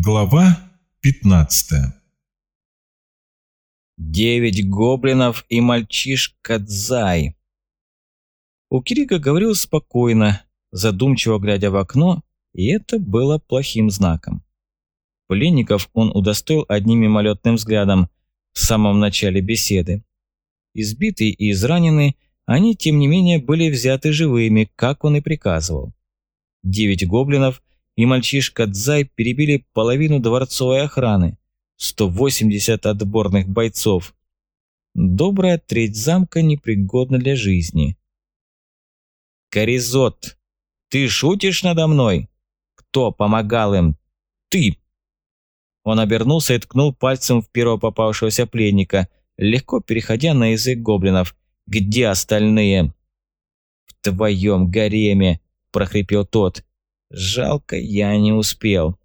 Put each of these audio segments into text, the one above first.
Глава 15 Девять гоблинов и мальчишка Дзай. У Кирика говорил спокойно, задумчиво глядя в окно, и это было плохим знаком. Пленников он удостоил одним мимолетным взглядом в самом начале беседы. Избитые и израненные, они, тем не менее, были взяты живыми, как он и приказывал. Девять гоблинов и мальчишка Дзай перебили половину дворцовой охраны, 180 отборных бойцов. Добрая треть замка непригодна для жизни. «Коризот, ты шутишь надо мной? Кто помогал им? Ты!» Он обернулся и ткнул пальцем в первого попавшегося пленника, легко переходя на язык гоблинов. «Где остальные?» «В твоем гареме!» – прохрипел тот. Жалко, я не успел.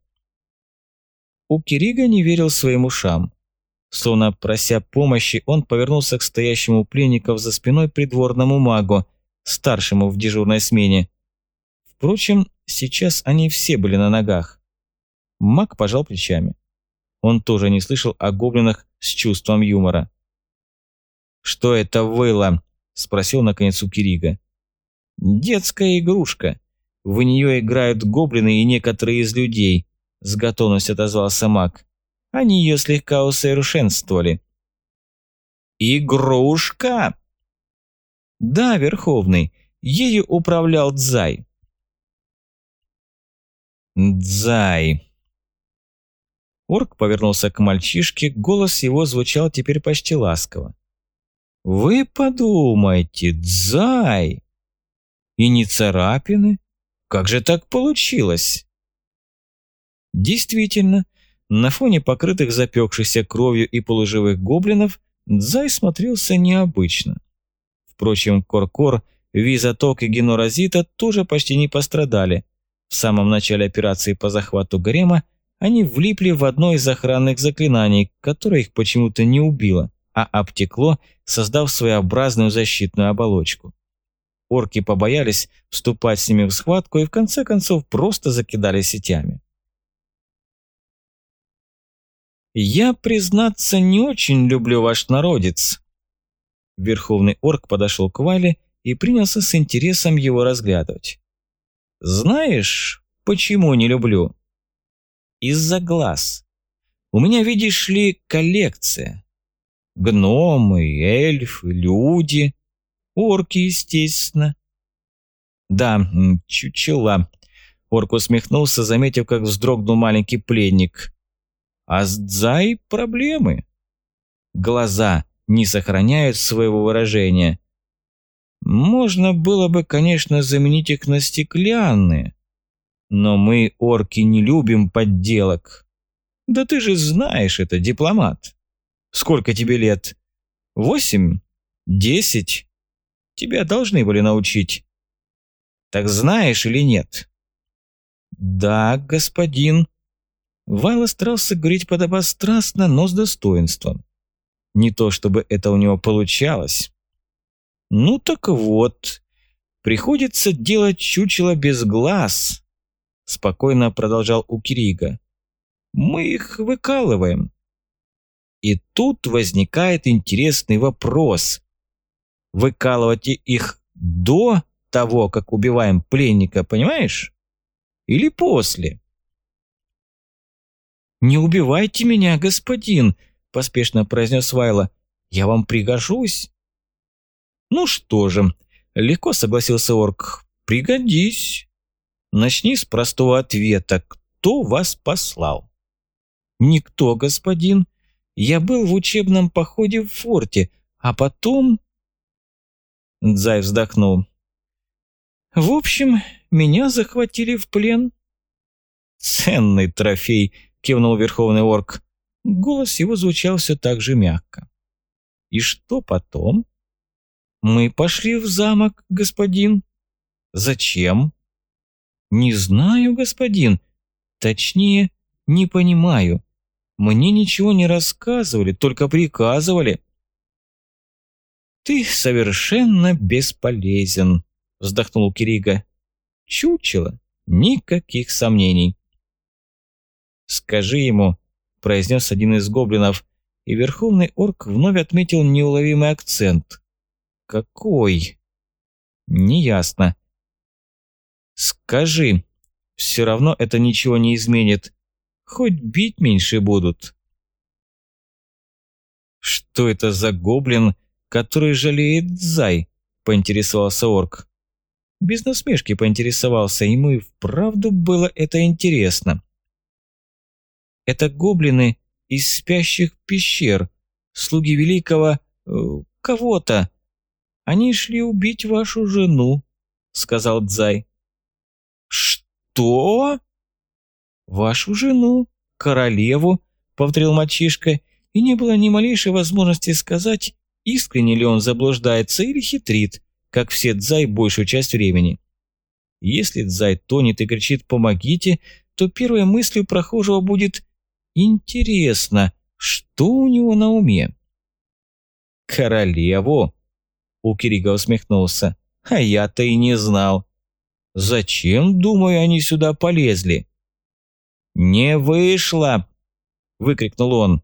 У Кирига не верил своим ушам. Словно прося помощи, он повернулся к стоящему пленников за спиной придворному магу, старшему в дежурной смене. Впрочем, сейчас они все были на ногах. Маг пожал плечами. Он тоже не слышал о гоблинах с чувством юмора. «Что это было?» – спросил наконец у Кирига. «Детская игрушка. В нее играют гоблины и некоторые из людей», – с готовностью отозвался маг. «Они ее слегка усовершенствовали». «Игрушка?» «Да, Верховный, ею управлял Дзай». «Дзай». Орк повернулся к мальчишке, голос его звучал теперь почти ласково. «Вы подумайте, Дзай!» «И не царапины, как же так получилось? Действительно, на фоне покрытых запекшихся кровью и полуживых гоблинов Дзай смотрелся необычно. Впрочем, Коркор, Визаток и Геноразита тоже почти не пострадали. В самом начале операции по захвату гарема они влипли в одно из охранных заклинаний, которое их почему-то не убило, а обтекло, создав своеобразную защитную оболочку. Орки побоялись вступать с ними в схватку и в конце концов просто закидали сетями. «Я, признаться, не очень люблю ваш народец». Верховный орк подошел к Вале и принялся с интересом его разглядывать. «Знаешь, почему не люблю?» «Из-за глаз. У меня, видишь ли, коллекция. Гномы, эльфы, люди. Орки, естественно. Да, чучела. Орк усмехнулся, заметив, как вздрогнул маленький пленник. А с Дзай проблемы. Глаза не сохраняют своего выражения. Можно было бы, конечно, заменить их на стеклянные. Но мы, орки, не любим подделок. Да ты же знаешь это, дипломат. Сколько тебе лет? Восемь? Десять? Тебя должны были научить. Так знаешь или нет? Да, господин. Вайла старался говорить подобострастно, но с достоинством. Не то чтобы это у него получалось. Ну так вот, приходится делать чучело без глаз, спокойно продолжал Укирига. Мы их выкалываем. И тут возникает интересный вопрос выкалывать их до того, как убиваем пленника, понимаешь? Или после? «Не убивайте меня, господин!» – поспешно произнес Вайла. «Я вам пригожусь?» «Ну что же», – легко согласился орк. «Пригодись. Начни с простого ответа. Кто вас послал?» «Никто, господин. Я был в учебном походе в форте, а потом...» Дзай вздохнул. «В общем, меня захватили в плен». «Ценный трофей», — кивнул Верховный Орк. Голос его звучал все так же мягко. «И что потом?» «Мы пошли в замок, господин». «Зачем?» «Не знаю, господин. Точнее, не понимаю. Мне ничего не рассказывали, только приказывали». «Ты совершенно бесполезен», – вздохнул Кирига. «Чучело, никаких сомнений». «Скажи ему», – произнес один из гоблинов, и верховный орк вновь отметил неуловимый акцент. «Какой?» «Неясно». «Скажи, все равно это ничего не изменит. Хоть бить меньше будут». «Что это за гоблин, который жалеет Зай?» – поинтересовался орк. Без насмешки поинтересовался, ему и вправду было это интересно. «Это гоблины из спящих пещер, слуги великого... Э, кого-то. Они шли убить вашу жену», — сказал Дзай. «Что?» «Вашу жену, королеву», — повторил мальчишка, и не было ни малейшей возможности сказать, искренне ли он заблуждается или хитрит, как все Дзай большую часть времени. Если Дзай тонет и кричит «помогите», то первой мыслью прохожего будет «интересно, что у него на уме?» «Королеву?» У Кирига усмехнулся. «А я-то и не знал. Зачем, думаю, они сюда полезли?» «Не вышло!» – выкрикнул он.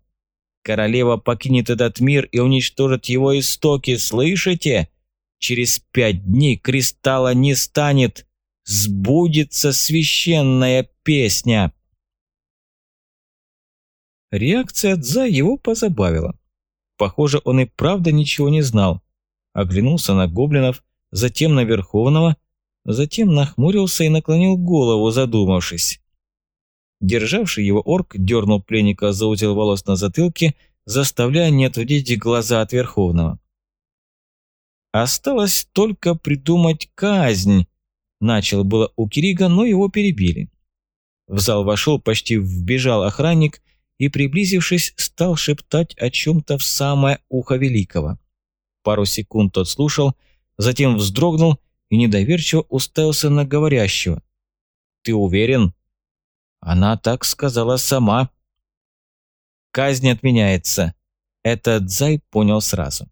Королева покинет этот мир и уничтожит его истоки, слышите? Через пять дней кристалла не станет. Сбудется священная песня. Реакция Дза его позабавила. Похоже, он и правда ничего не знал. Оглянулся на гоблинов, затем на Верховного, затем нахмурился и наклонил голову, задумавшись. Державший его орк дернул пленника за узел волос на затылке, заставляя не отводить глаза от Верховного. «Осталось только придумать казнь», – начал было у Кирига, но его перебили. В зал вошел, почти вбежал охранник и, приблизившись, стал шептать о чем-то в самое ухо Великого. Пару секунд тот слушал, затем вздрогнул и недоверчиво уставился на говорящего. «Ты уверен?» Она так сказала сама. Казнь отменяется. Это Дзай понял сразу.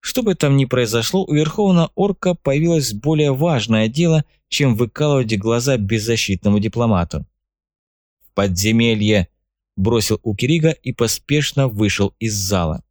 Что бы там ни произошло, у Верховного Орка появилось более важное дело, чем выкалывать глаза беззащитному дипломату. «В подземелье!» – бросил Укирига и поспешно вышел из зала.